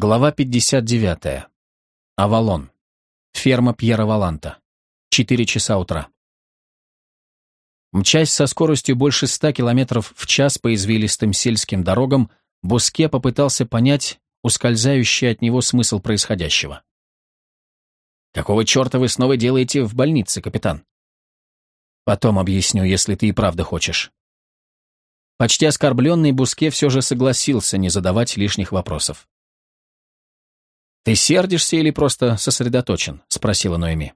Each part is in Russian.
Глава 59. Авалон. Ферма Пьера Валанта. 4 часа утра. Мчась со скоростью больше 100 км в час по извилистым сельским дорогам, Буске попытался понять ускользающий от него смысл происходящего. «Какого черта вы снова делаете в больнице, капитан?» «Потом объясню, если ты и правда хочешь». Почти оскорбленный Буске все же согласился не задавать лишних вопросов. «Ты сердишься или просто сосредоточен?» — спросила Ноэми.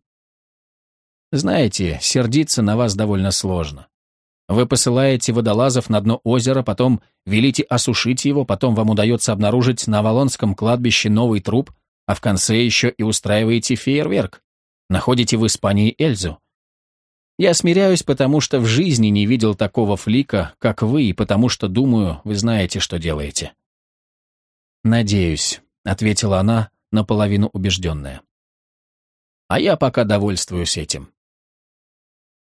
«Знаете, сердиться на вас довольно сложно. Вы посылаете водолазов на дно озера, потом велите осушить его, потом вам удается обнаружить на Авалонском кладбище новый труп, а в конце еще и устраиваете фейерверк. Находите в Испании Эльзу. Я смиряюсь, потому что в жизни не видел такого флика, как вы, и потому что, думаю, вы знаете, что делаете». «Надеюсь», — ответила она, наполовину убежденная. А я пока довольствуюсь этим.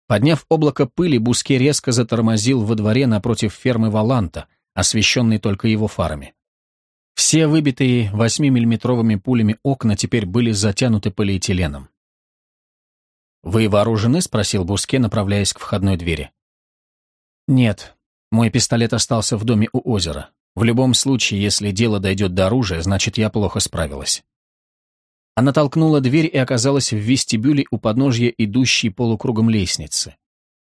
Подняв облако пыли, Буске резко затормозил во дворе напротив фермы Валанта, освещенной только его фарами. Все выбитые 8-миллиметровыми пулями окна теперь были затянуты полиэтиленом. «Вы вооружены?» — спросил Буске, направляясь к входной двери. «Нет, мой пистолет остался в доме у озера. В любом случае, если дело дойдет до оружия, значит, я плохо справилась. Она толкнула дверь и оказалась в вестибюле у подножья идущей полукругом лестницы.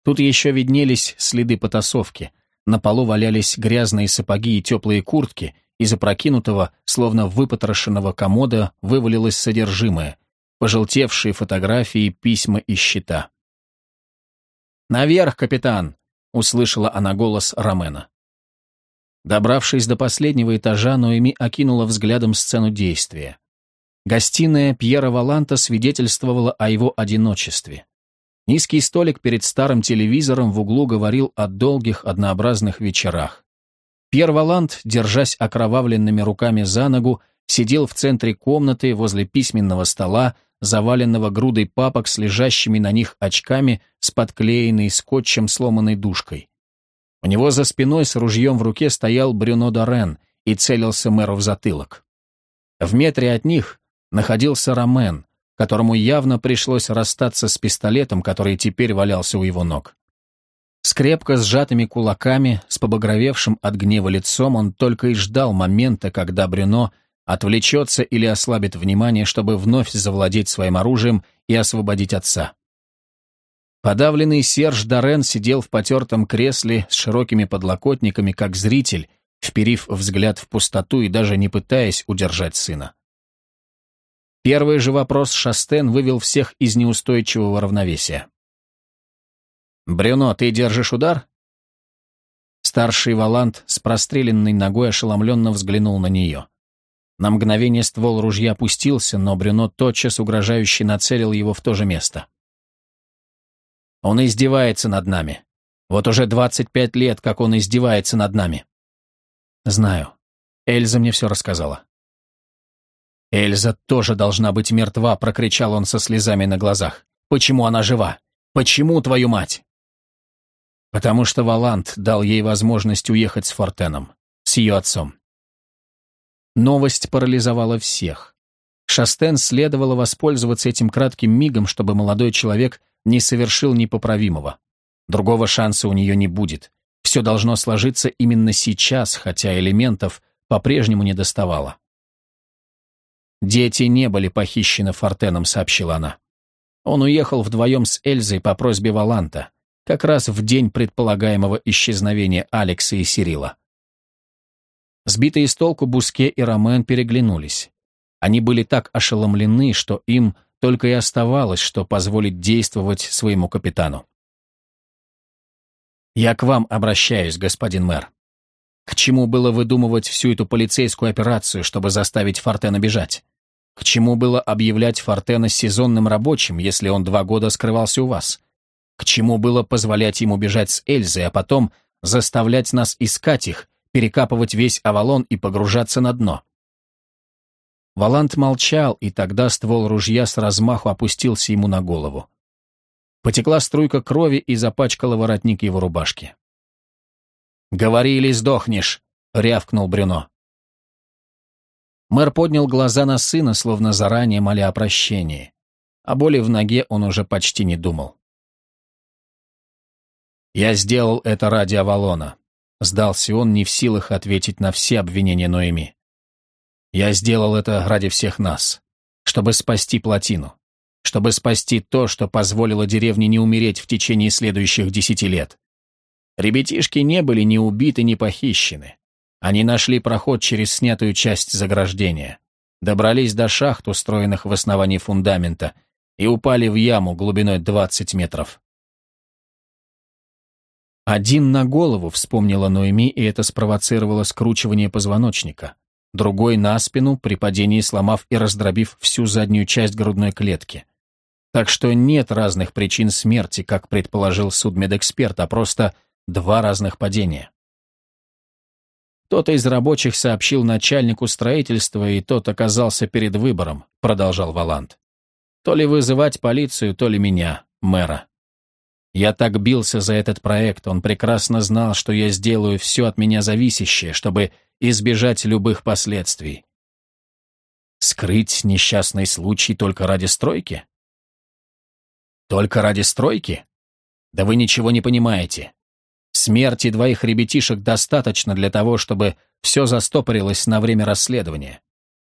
Тут еще виднелись следы потасовки. На полу валялись грязные сапоги и теплые куртки, из опрокинутого, словно выпотрошенного комода, вывалилось содержимое, пожелтевшие фотографии, письма и счета. «Наверх, капитан!» — услышала она голос Ромена. Добравшись до последнего этажа, Ноэми окинула взглядом сцену действия. Гостиная Пьера Валанта свидетельствовала о его одиночестве. Низкий столик перед старым телевизором в углу говорил о долгих однообразных вечерах. Пьер Валант, держась окровавленными руками за ногу, сидел в центре комнаты возле письменного стола, заваленного грудой папок с лежащими на них очками с подклеенной скотчем сломанной дужкой. У него за спиной с ружьем в руке стоял Брюно Дорен и целился мэру в затылок. В метре от них находился Ромен, которому явно пришлось расстаться с пистолетом, который теперь валялся у его ног. С крепко сжатыми кулаками, с побагровевшим от гнева лицом, он только и ждал момента, когда Брюно отвлечется или ослабит внимание, чтобы вновь завладеть своим оружием и освободить отца. Подавленный Серж Дорен сидел в потертом кресле с широкими подлокотниками, как зритель, вперив взгляд в пустоту и даже не пытаясь удержать сына. Первый же вопрос Шастен вывел всех из неустойчивого равновесия. «Брюно, ты держишь удар?» Старший Валант с простреленной ногой ошеломленно взглянул на нее. На мгновение ствол ружья опустился, но Брюно тотчас угрожающе нацелил его в то же место. Он издевается над нами. Вот уже 25 лет, как он издевается над нами. Знаю. Эльза мне все рассказала. Эльза тоже должна быть мертва, прокричал он со слезами на глазах. Почему она жива? Почему, твою мать? Потому что Валант дал ей возможность уехать с Фортеном, с ее отцом. Новость парализовала всех. Шастен следовало воспользоваться этим кратким мигом, чтобы молодой человек не совершил непоправимого. Другого шанса у нее не будет. Все должно сложиться именно сейчас, хотя элементов по-прежнему не доставало. «Дети не были похищены Фортеном», — сообщила она. Он уехал вдвоем с Эльзой по просьбе Валанта, как раз в день предполагаемого исчезновения Алекса и Сирила. Сбитые с толку Буске и Ромен переглянулись. Они были так ошеломлены, что им только и оставалось, что позволить действовать своему капитану. «Я к вам обращаюсь, господин мэр. К чему было выдумывать всю эту полицейскую операцию, чтобы заставить Фортена бежать? К чему было объявлять Фортена сезонным рабочим, если он два года скрывался у вас? К чему было позволять ему бежать с Эльзой, а потом заставлять нас искать их, перекапывать весь Авалон и погружаться на дно? Валант молчал, и тогда ствол ружья с размаху опустился ему на голову. Потекла струйка крови и запачкала воротник его рубашки. «Говори или сдохнешь!» — рявкнул Брюно. Мэр поднял глаза на сына, словно заранее моля о прощении. О боли в ноге он уже почти не думал. «Я сделал это ради Авалона», — сдался он, не в силах ответить на все обвинения Ноэми. «Я сделал это ради всех нас, чтобы спасти плотину, чтобы спасти то, что позволило деревне не умереть в течение следующих десяти лет. Ребятишки не были ни убиты, ни похищены. Они нашли проход через снятую часть заграждения, добрались до шахт, устроенных в основании фундамента, и упали в яму глубиной 20 метров. Один на голову, вспомнила Ноэми, и это спровоцировало скручивание позвоночника. Другой на спину, при падении сломав и раздробив всю заднюю часть грудной клетки. Так что нет разных причин смерти, как предположил судмедэксперт, а просто два разных падения. Кто-то из рабочих сообщил начальнику строительства, и тот оказался перед выбором, продолжал Валант. То ли вызывать полицию, то ли меня, мэра. Я так бился за этот проект, он прекрасно знал, что я сделаю все от меня зависящее, чтобы избежать любых последствий. Скрыть несчастный случай только ради стройки? Только ради стройки? Да вы ничего не понимаете. Смерти двоих ребятишек достаточно для того, чтобы все застопорилось на время расследования.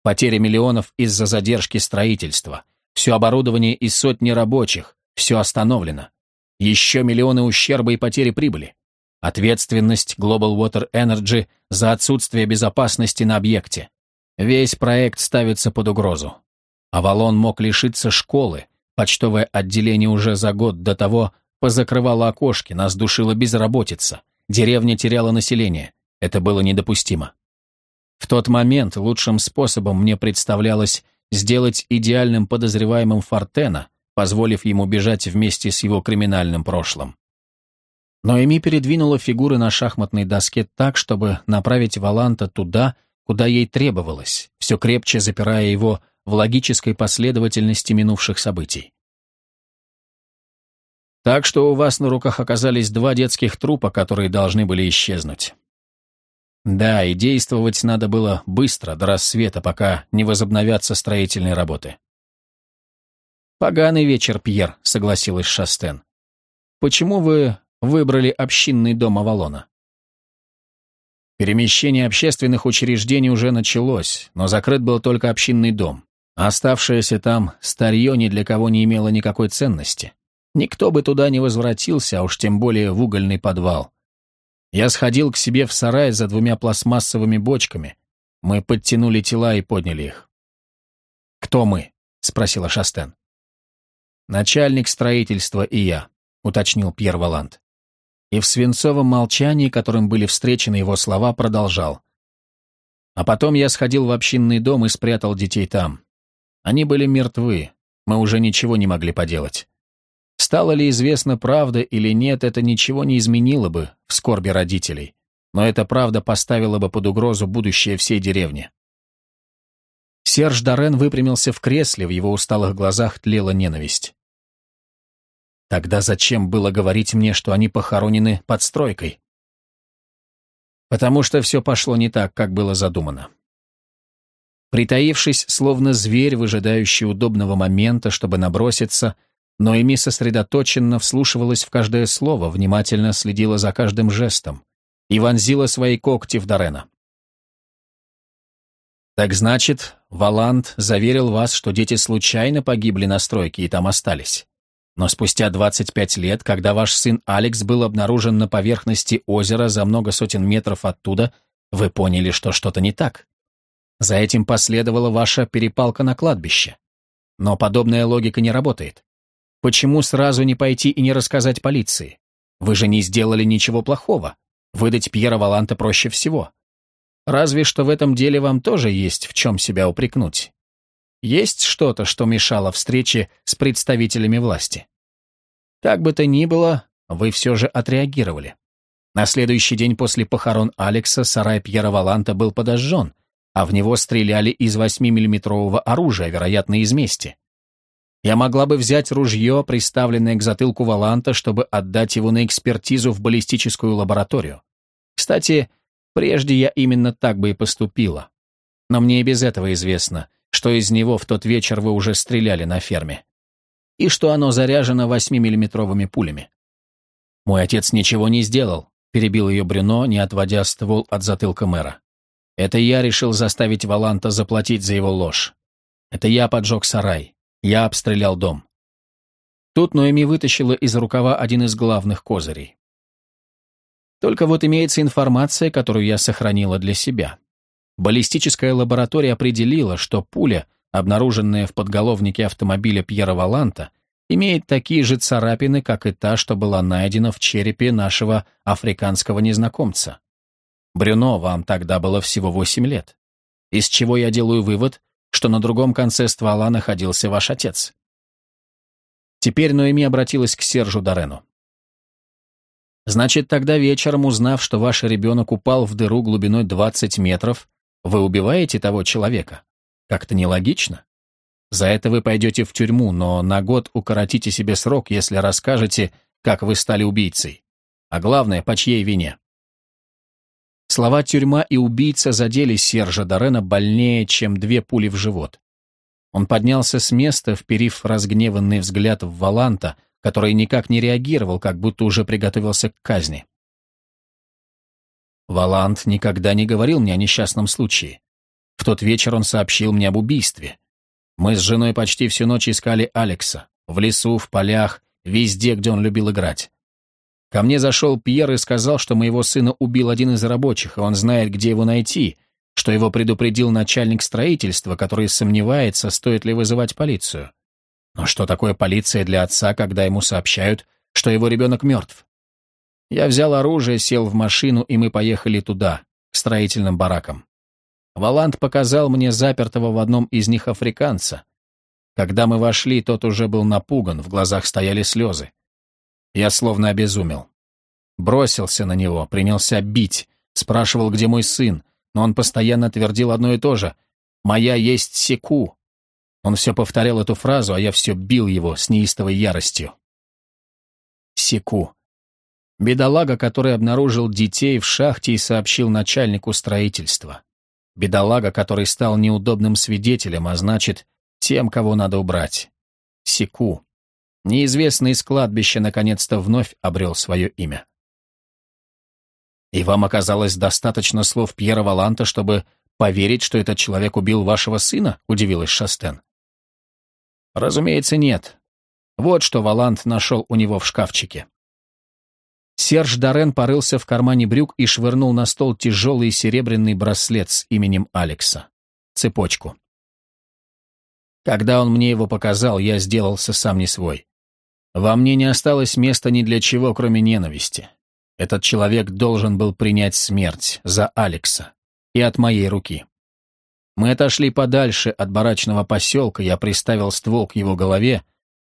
Потеря миллионов из-за задержки строительства. Все оборудование и сотни рабочих. Все остановлено. Еще миллионы ущерба и потери прибыли. Ответственность Global Water Energy за отсутствие безопасности на объекте. Весь проект ставится под угрозу. Авалон мог лишиться школы, почтовое отделение уже за год до того позакрывало окошки, нас душила безработица, деревня теряла население. Это было недопустимо. В тот момент лучшим способом мне представлялось сделать идеальным подозреваемым Фортена, позволив ему бежать вместе с его криминальным прошлым. Но Эми передвинула фигуры на шахматной доске так, чтобы направить Валанта туда, куда ей требовалось, все крепче запирая его в логической последовательности минувших событий. Так что у вас на руках оказались два детских трупа, которые должны были исчезнуть. Да, и действовать надо было быстро, до рассвета, пока не возобновятся строительные работы. «Поганый вечер, Пьер», — согласилась Шастен. «Почему вы выбрали общинный дом Авалона?» Перемещение общественных учреждений уже началось, но закрыт был только общинный дом. Оставшееся там старье ни для кого не имело никакой ценности. Никто бы туда не возвратился, а уж тем более в угольный подвал. Я сходил к себе в сарай за двумя пластмассовыми бочками. Мы подтянули тела и подняли их. «Кто мы?» — спросила Шастен. «Начальник строительства и я», — уточнил Пьер Валант. И в свинцовом молчании, которым были встречены его слова, продолжал. А потом я сходил в общинный дом и спрятал детей там. Они были мертвы, мы уже ничего не могли поделать. Стало ли известно правда или нет, это ничего не изменило бы в скорби родителей, но эта правда поставила бы под угрозу будущее всей деревни. Серж Дорен выпрямился в кресле, в его усталых глазах тлела ненависть. Тогда зачем было говорить мне, что они похоронены под стройкой? Потому что все пошло не так, как было задумано. Притаившись, словно зверь, выжидающий удобного момента, чтобы наброситься, но Эми сосредоточенно вслушивалась в каждое слово, внимательно следила за каждым жестом и вонзила свои когти в Дорена. «Так значит, Валанд заверил вас, что дети случайно погибли на стройке и там остались. Но спустя 25 лет, когда ваш сын Алекс был обнаружен на поверхности озера за много сотен метров оттуда, вы поняли, что что-то не так. За этим последовала ваша перепалка на кладбище. Но подобная логика не работает. Почему сразу не пойти и не рассказать полиции? Вы же не сделали ничего плохого. Выдать Пьера Валанта проще всего. Разве что в этом деле вам тоже есть в чем себя упрекнуть. Есть что-то, что мешало встрече с представителями власти. Как бы то ни было, вы все же отреагировали. На следующий день после похорон Алекса сарай Пьера Валанта был подожжен, а в него стреляли из 8-миллиметрового оружия, вероятно, из мести. Я могла бы взять ружье, приставленное к затылку Валанта, чтобы отдать его на экспертизу в баллистическую лабораторию. Кстати, прежде я именно так бы и поступила. Но мне и без этого известно, что из него в тот вечер вы уже стреляли на ферме. И что оно заряжено 8-миллиметровыми пулями. Мой отец ничего не сделал, перебил ее Брюно, не отводя ствол от затылка мэра. Это я решил заставить Валанта заплатить за его ложь. Это я поджег сарай. Я обстрелял дом. Тут Ноэми вытащила из рукава один из главных козырей. Только вот имеется информация, которую я сохранила для себя. Баллистическая лаборатория определила, что пуля, обнаруженная в подголовнике автомобиля Пьера Валанта, имеет такие же царапины, как и та, что была найдена в черепе нашего африканского незнакомца. Брюно, вам тогда было всего восемь лет. Из чего я делаю вывод, что на другом конце ствола находился ваш отец. Теперь Ноэми обратилась к Сержу Дорену. «Значит, тогда вечером, узнав, что ваш ребенок упал в дыру глубиной 20 метров, вы убиваете того человека? Как-то нелогично. За это вы пойдете в тюрьму, но на год укоротите себе срок, если расскажете, как вы стали убийцей. А главное, по чьей вине. Слова «тюрьма» и «убийца» задели Сержа Дорена больнее, чем две пули в живот. Он поднялся с места, вперив разгневанный взгляд в Валанта, который никак не реагировал, как будто уже приготовился к казни. Валант никогда не говорил мне о несчастном случае. В тот вечер он сообщил мне об убийстве. Мы с женой почти всю ночь искали Алекса. В лесу, в полях, везде, где он любил играть. Ко мне зашел Пьер и сказал, что моего сына убил один из рабочих, и он знает, где его найти, что его предупредил начальник строительства, который сомневается, стоит ли вызывать полицию. Но что такое полиция для отца, когда ему сообщают, что его ребенок мертв? Я взял оружие, сел в машину, и мы поехали туда, к строительным баракам. Валант показал мне запертого в одном из них африканца. Когда мы вошли, тот уже был напуган, в глазах стояли слезы. Я словно обезумел. Бросился на него, принялся бить, спрашивал, где мой сын, но он постоянно твердил одно и то же «Моя есть секу». Он все повторял эту фразу, а я все бил его с неистовой яростью. Секу. Бедолага, который обнаружил детей в шахте и сообщил начальнику строительства. Бедолага, который стал неудобным свидетелем, а значит, тем, кого надо убрать. Секу. Неизвестный из кладбища наконец-то вновь обрел свое имя. И вам оказалось достаточно слов Пьера Валанта, чтобы поверить, что этот человек убил вашего сына? Удивилась Шастен. Разумеется, нет. Вот что Валант нашел у него в шкафчике. Серж Дорен порылся в кармане брюк и швырнул на стол тяжелый серебряный браслет с именем Алекса. Цепочку. Когда он мне его показал, я сделался сам не свой. Во мне не осталось места ни для чего, кроме ненависти. Этот человек должен был принять смерть за Алекса и от моей руки. Мы отошли подальше от барачного поселка, я приставил ствол к его голове,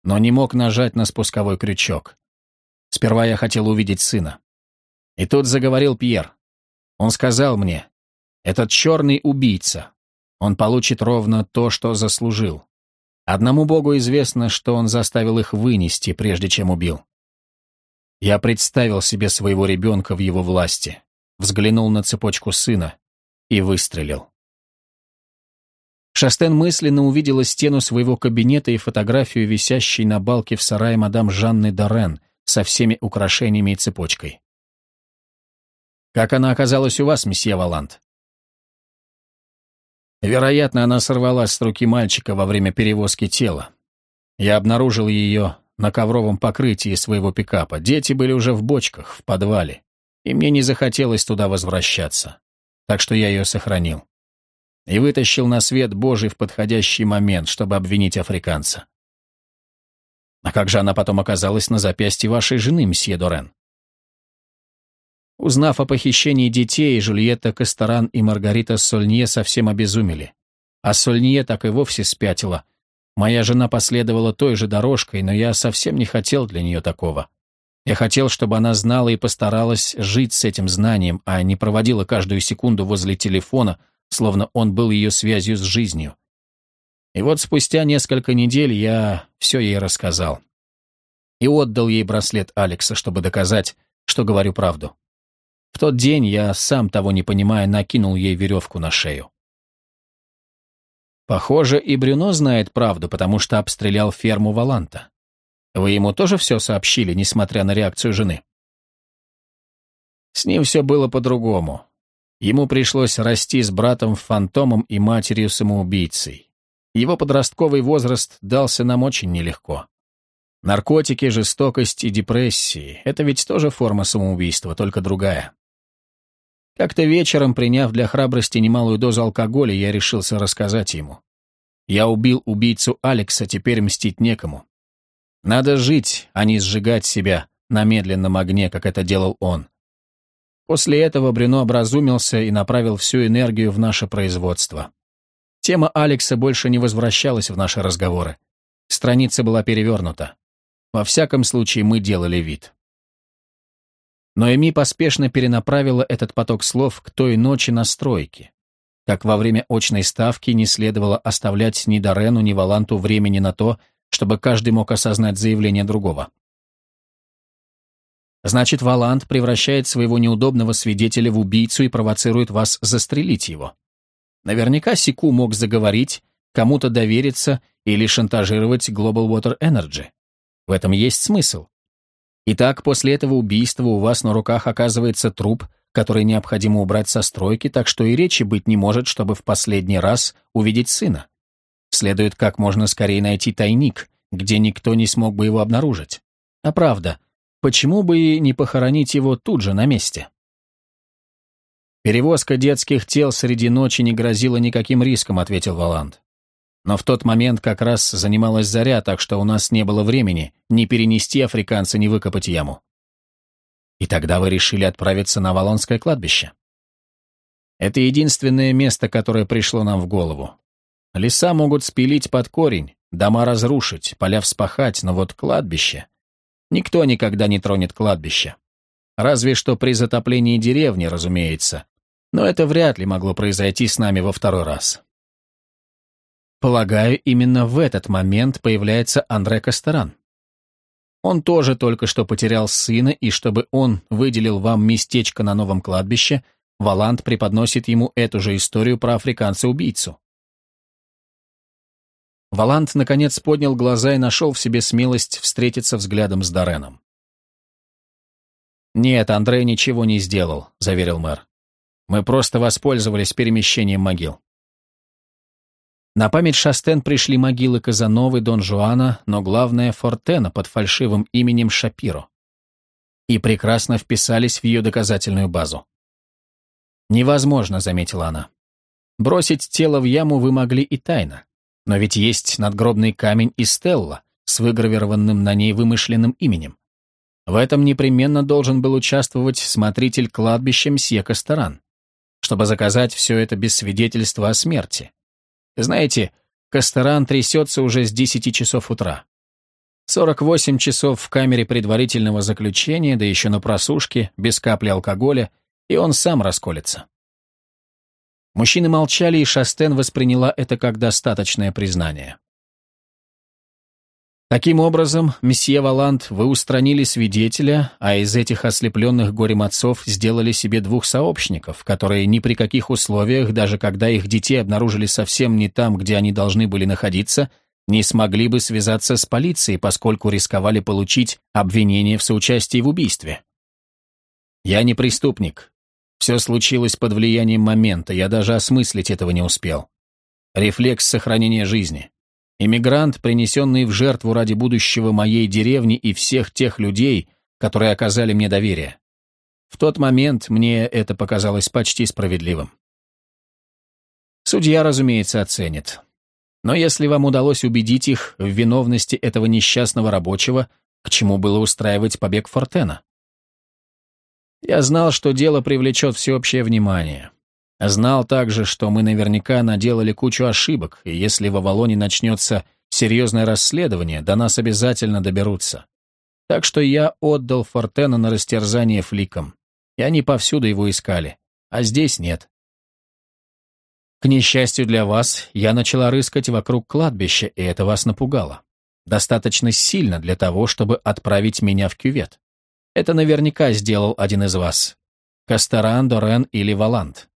но не мог нажать на спусковой крючок. Сперва я хотел увидеть сына. И тут заговорил Пьер. Он сказал мне, «Этот черный убийца. Он получит ровно то, что заслужил. Одному Богу известно, что он заставил их вынести, прежде чем убил. Я представил себе своего ребенка в его власти, взглянул на цепочку сына и выстрелил. Шастен мысленно увидела стену своего кабинета и фотографию, висящей на балке в сарае мадам Жанны Дорен со всеми украшениями и цепочкой. «Как она оказалась у вас, месье Валант?» Вероятно, она сорвалась с руки мальчика во время перевозки тела. Я обнаружил ее на ковровом покрытии своего пикапа. Дети были уже в бочках, в подвале, и мне не захотелось туда возвращаться. Так что я ее сохранил. И вытащил на свет Божий в подходящий момент, чтобы обвинить африканца. А как же она потом оказалась на запястье вашей жены, мсье Дорен? Узнав о похищении детей, Жульетта Касторан и Маргарита Сольнье совсем обезумели. А Сольнье так и вовсе спятила. Моя жена последовала той же дорожкой, но я совсем не хотел для нее такого. Я хотел, чтобы она знала и постаралась жить с этим знанием, а не проводила каждую секунду возле телефона, словно он был ее связью с жизнью. И вот спустя несколько недель я все ей рассказал. И отдал ей браслет Алекса, чтобы доказать, что говорю правду. В тот день я, сам того не понимая, накинул ей веревку на шею. Похоже, и Брюно знает правду, потому что обстрелял ферму Валанта. Вы ему тоже все сообщили, несмотря на реакцию жены? С ним все было по-другому. Ему пришлось расти с братом-фантомом и матерью-самоубийцей. Его подростковый возраст дался нам очень нелегко. Наркотики, жестокость и депрессии — это ведь тоже форма самоубийства, только другая. Как-то вечером, приняв для храбрости немалую дозу алкоголя, я решился рассказать ему. Я убил убийцу Алекса, теперь мстить некому. Надо жить, а не сжигать себя на медленном огне, как это делал он. После этого Брюно образумился и направил всю энергию в наше производство. Тема Алекса больше не возвращалась в наши разговоры. Страница была перевернута. Во всяком случае, мы делали вид. Но Эми поспешно перенаправила этот поток слов к той ночи на стройке. Как во время очной ставки не следовало оставлять ни Дорену, ни Валанту времени на то, чтобы каждый мог осознать заявление другого. Значит, Валант превращает своего неудобного свидетеля в убийцу и провоцирует вас застрелить его. Наверняка Сику мог заговорить, кому-то довериться или шантажировать Global Water Energy. В этом есть смысл. Итак, после этого убийства у вас на руках оказывается труп, который необходимо убрать со стройки, так что и речи быть не может, чтобы в последний раз увидеть сына. Следует как можно скорее найти тайник, где никто не смог бы его обнаружить. А правда, почему бы и не похоронить его тут же на месте? «Перевозка детских тел среди ночи не грозила никаким риском», — ответил Валанд. Но в тот момент как раз занималась заря, так что у нас не было времени ни перенести африканца, ни выкопать яму. И тогда вы решили отправиться на Валонское кладбище. Это единственное место, которое пришло нам в голову. Леса могут спилить под корень, дома разрушить, поля вспахать, но вот кладбище... Никто никогда не тронет кладбище. Разве что при затоплении деревни, разумеется. Но это вряд ли могло произойти с нами во второй раз. Полагаю, именно в этот момент появляется Андре Кастеран. Он тоже только что потерял сына, и чтобы он выделил вам местечко на новом кладбище, Валанд преподносит ему эту же историю про африканца-убийцу. Валанд наконец поднял глаза и нашел в себе смелость встретиться взглядом с Дореном. «Нет, Андрей ничего не сделал», — заверил мэр. «Мы просто воспользовались перемещением могил». На память Шастен пришли могилы Казановы, Дон Жуана, но главное — Фортена под фальшивым именем Шапиро. И прекрасно вписались в ее доказательную базу. «Невозможно», — заметила она. «Бросить тело в яму вы могли и тайно. Но ведь есть надгробный камень и стелла с выгравированным на ней вымышленным именем. В этом непременно должен был участвовать смотритель кладбища Мсье Касторан, чтобы заказать все это без свидетельства о смерти. Знаете, Кастеран трясется уже с 10 часов утра. 48 часов в камере предварительного заключения, да еще на просушке, без капли алкоголя, и он сам расколется. Мужчины молчали, и Шастен восприняла это как достаточное признание. Таким образом, месье Валанд, вы устранили свидетеля, а из этих ослепленных горем отцов сделали себе двух сообщников, которые ни при каких условиях, даже когда их детей обнаружили совсем не там, где они должны были находиться, не смогли бы связаться с полицией, поскольку рисковали получить обвинение в соучастии в убийстве. Я не преступник. Все случилось под влиянием момента, я даже осмыслить этого не успел. Рефлекс сохранения жизни. Иммигрант, принесенный в жертву ради будущего моей деревни и всех тех людей, которые оказали мне доверие. В тот момент мне это показалось почти справедливым. Судья, разумеется, оценит. Но если вам удалось убедить их в виновности этого несчастного рабочего, к чему было устраивать побег Фортена? Я знал, что дело привлечет всеобщее внимание. Знал также, что мы наверняка наделали кучу ошибок, и если в Авалоне начнется серьезное расследование, до нас обязательно доберутся. Так что я отдал Фортена на растерзание фликам, и они повсюду его искали, а здесь нет. К несчастью для вас, я начала рыскать вокруг кладбища, и это вас напугало. Достаточно сильно для того, чтобы отправить меня в кювет. Это наверняка сделал один из вас. Кастеран, Дорен или Валант.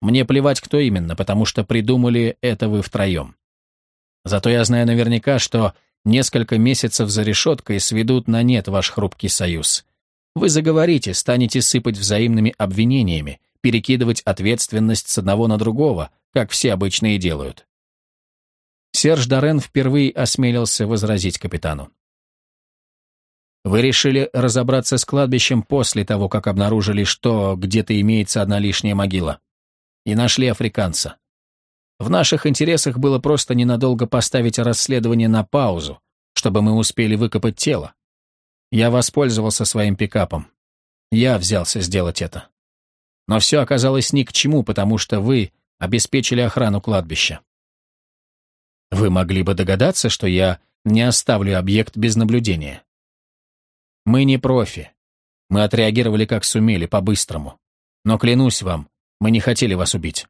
Мне плевать, кто именно, потому что придумали это вы втроем. Зато я знаю наверняка, что несколько месяцев за решеткой сведут на нет ваш хрупкий союз. Вы заговорите, станете сыпать взаимными обвинениями, перекидывать ответственность с одного на другого, как все обычные делают. Серж Дорен впервые осмелился возразить капитану. Вы решили разобраться с кладбищем после того, как обнаружили, что где-то имеется одна лишняя могила. И нашли африканца. В наших интересах было просто ненадолго поставить расследование на паузу, чтобы мы успели выкопать тело. Я воспользовался своим пикапом. Я взялся сделать это. Но все оказалось ни к чему, потому что вы обеспечили охрану кладбища. Вы могли бы догадаться, что я не оставлю объект без наблюдения. Мы не профи. Мы отреагировали как сумели, по-быстрому. Но клянусь вам, мы не хотели вас убить.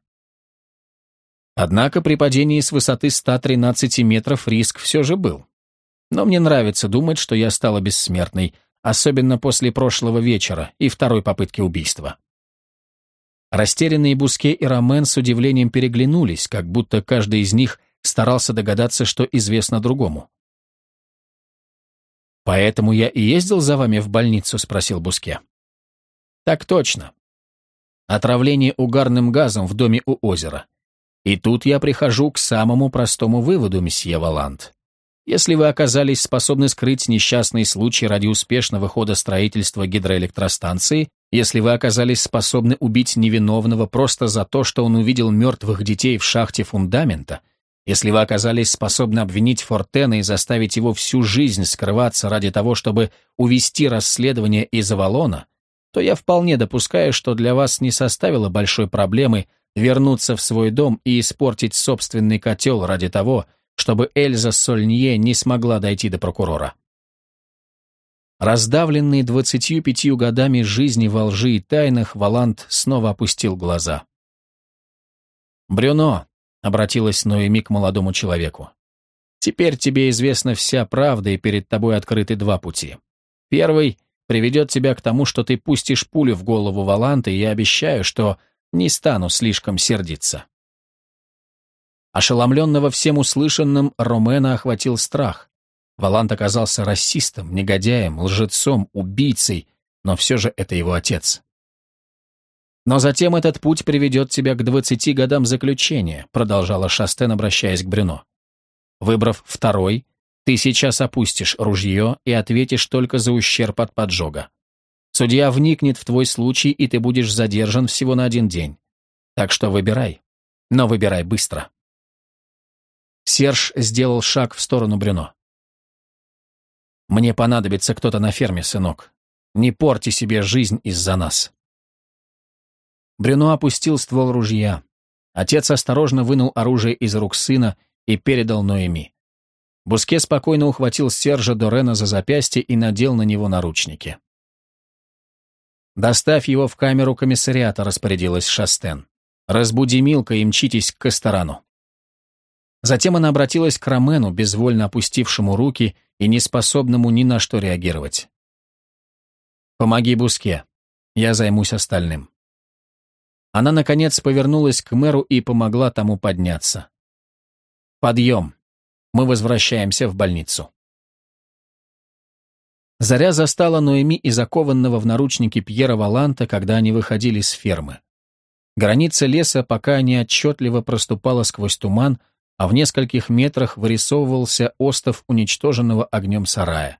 Однако при падении с высоты 113 метров риск все же был. Но мне нравится думать, что я стала бессмертной, особенно после прошлого вечера и второй попытки убийства. Растерянные Буске и Ромен с удивлением переглянулись, как будто каждый из них старался догадаться, что известно другому. «Поэтому я и ездил за вами в больницу?» — спросил Буске. «Так точно. Отравление угарным газом в доме у озера. И тут я прихожу к самому простому выводу, месье Валант. Если вы оказались способны скрыть несчастный случай ради успешного хода строительства гидроэлектростанции, если вы оказались способны убить невиновного просто за то, что он увидел мертвых детей в шахте фундамента, если вы оказались способны обвинить Фортена и заставить его всю жизнь скрываться ради того, чтобы увести расследование из Авалона, то я вполне допускаю, что для вас не составило большой проблемы вернуться в свой дом и испортить собственный котел ради того, чтобы Эльза Сольнье не смогла дойти до прокурора. Раздавленный двадцатью пятью годами жизни во лжи и тайнах, Валант снова опустил глаза. «Брюно, обратилась Ноэми к молодому человеку. «Теперь тебе известна вся правда, и перед тобой открыты два пути. Первый приведет тебя к тому, что ты пустишь пулю в голову Валанта, и я обещаю, что не стану слишком сердиться». Ошеломленного всем услышанным, Ромена охватил страх. Валант оказался расистом, негодяем, лжецом, убийцей, но все же это его отец. Но затем этот путь приведет тебя к двадцати годам заключения, продолжала Шастен, обращаясь к Брюно. Выбрав второй, ты сейчас опустишь ружье и ответишь только за ущерб от поджога. Судья вникнет в твой случай, и ты будешь задержан всего на один день. Так что выбирай. Но выбирай быстро. Серж сделал шаг в сторону Брюно. «Мне понадобится кто-то на ферме, сынок. Не порти себе жизнь из-за нас». Брюно опустил ствол ружья. Отец осторожно вынул оружие из рук сына и передал Ноэми. Буске спокойно ухватил Сержа Дорена за запястье и надел на него наручники. «Доставь его в камеру комиссариата», — распорядилась Шастен. «Разбуди Милка и мчитесь к Кастарану». Затем она обратилась к Ромену, безвольно опустившему руки и неспособному ни на что реагировать. «Помоги Буске, я займусь остальным». Она, наконец, повернулась к мэру и помогла тому подняться. «Подъем. Мы возвращаемся в больницу». Заря застала Ноэми и закованного в наручники Пьера Валанта, когда они выходили с фермы. Граница леса пока не отчетливо проступала сквозь туман, а в нескольких метрах вырисовывался остов уничтоженного огнем сарая.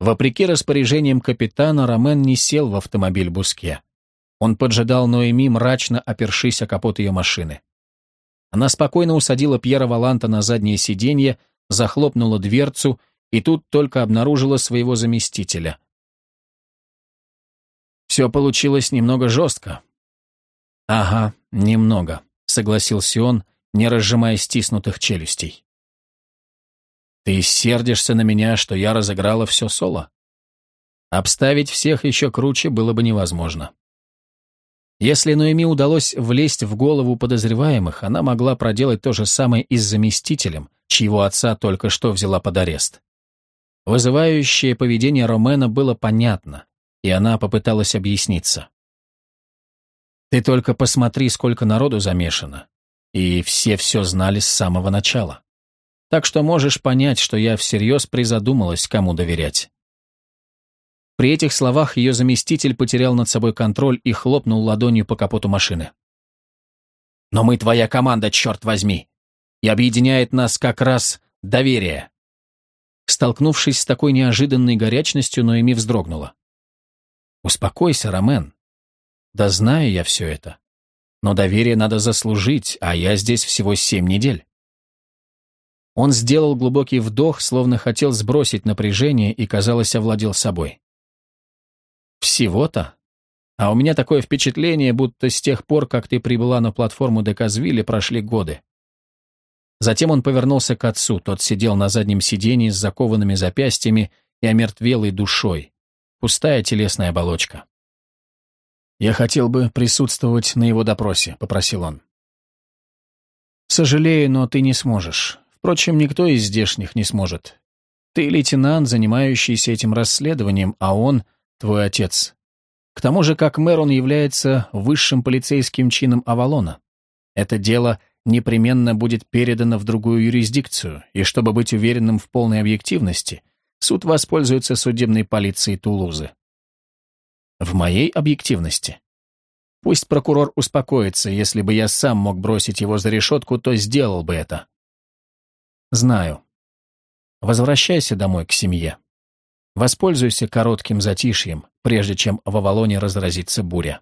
Вопреки распоряжениям капитана, Ромен не сел в автомобиль Буске. Он поджидал Ноэми, мрачно опершись о капот ее машины. Она спокойно усадила Пьера Валанта на заднее сиденье, захлопнула дверцу и тут только обнаружила своего заместителя. Все получилось немного жестко. «Ага, немного», — согласился он, не разжимая стиснутых челюстей. «Ты сердишься на меня, что я разыграла все соло?» Обставить всех еще круче было бы невозможно. Если Ноэми удалось влезть в голову подозреваемых, она могла проделать то же самое и с заместителем, чьего отца только что взяла под арест. Вызывающее поведение Ромена было понятно, и она попыталась объясниться. Ты только посмотри, сколько народу замешано. И все все знали с самого начала. Так что можешь понять, что я всерьез призадумалась, кому доверять. При этих словах ее заместитель потерял над собой контроль и хлопнул ладонью по капоту машины. «Но мы твоя команда, черт возьми! И объединяет нас как раз доверие!» Столкнувшись с такой неожиданной горячностью, Ноэми вздрогнула. «Успокойся, Ромен. Да знаю я все это. Но доверие надо заслужить, а я здесь всего семь недель». Он сделал глубокий вдох, словно хотел сбросить напряжение и, казалось, овладел собой. «Всего-то? А у меня такое впечатление, будто с тех пор, как ты прибыла на платформу Деказвилля, прошли годы. Затем он повернулся к отцу, тот сидел на заднем сидении с закованными запястьями и омертвелой душой. Пустая телесная оболочка. «Я хотел бы присутствовать на его допросе», — попросил он. «Сожалею, но ты не сможешь. Впрочем, никто из здешних не сможет. Ты лейтенант, занимающийся этим расследованием, а он — твой отец. К тому же, как мэр, он является высшим полицейским чином Авалона. Это дело — непременно будет передано в другую юрисдикцию, и чтобы быть уверенным в полной объективности, суд воспользуется судебной полицией Тулузы. В моей объективности? Пусть прокурор успокоится, если бы я сам мог бросить его за решетку, то сделал бы это. Знаю. Возвращайся домой к семье. Воспользуйся коротким затишьем, прежде чем в Авалоне разразится буря.